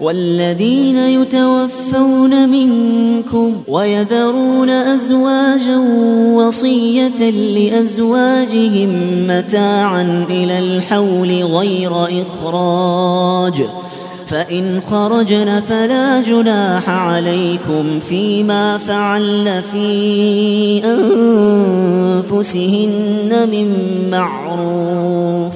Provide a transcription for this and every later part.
والذين يتوفون منكم ويذرون أزواجا وصية لأزواجهم متاعا إلى الحول غير إخراج. فإن خرجن فلا جناح عليكم فيما فعل في أنفسهن من معروف.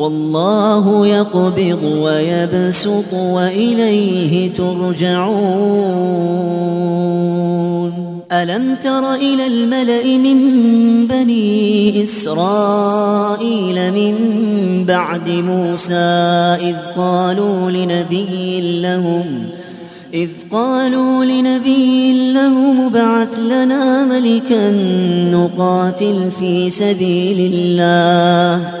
والله يقبض ويبسط وإليه ترجعون. ألم تر إلى الملأ من بني إسرائيل من بعد موسى إذ قالوا لنبي لهم إذ قالوا لنبي له مبعث لنا ملكا نقاتل في سبيل الله.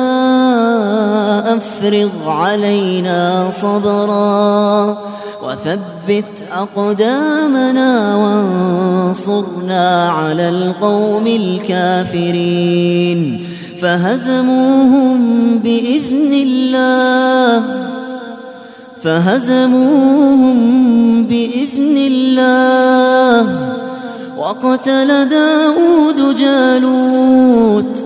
أفرغ علينا صبرا وثبت أقدامنا وانصرنا على القوم الكافرين فهزموهم بإذن الله فهزموهم بإذن الله وقتل داود جالوت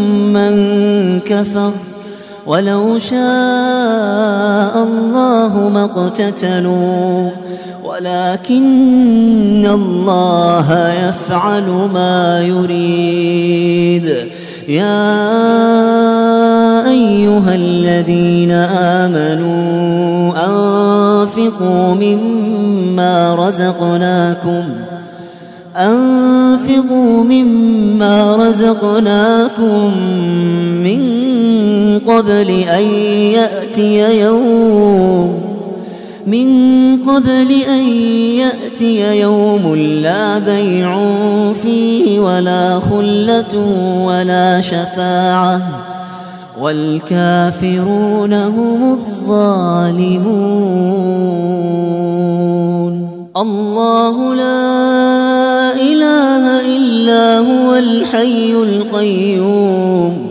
كفر ولو شاء الله ما اقتتلوا ولكن الله يفعل ما يريد. يا أيها الذين آمنوا أنفقوا مما رزقناكم أنفقوا مما رزقناكم من قبل أن يأتي يوم من قبل أن يأتي يوم لا بيع فيه ولا خلة ولا شفاعة والكافرون هم الظالمون الله لا إله إلا هو الحي القيوم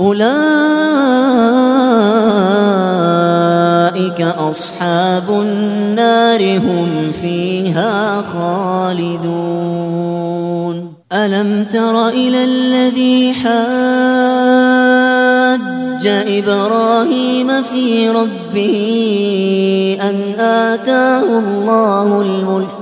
أولئك أصحاب النار هم فيها خالدون. ألم تر إلى الذي حاج إبراهيم في ربه أن آتاه الله الملك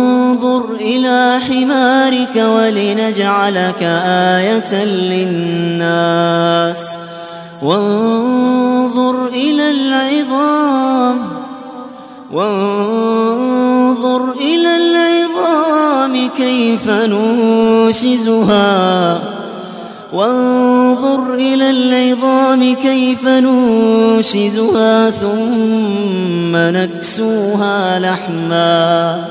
إلى حمارك ولنجعلك آية للناس. وانظر إلى العظام. وانظر إلى العظام كيف ننشزها. وانظر إلى العظام كيف ننشزها ثم نكسوها لحما.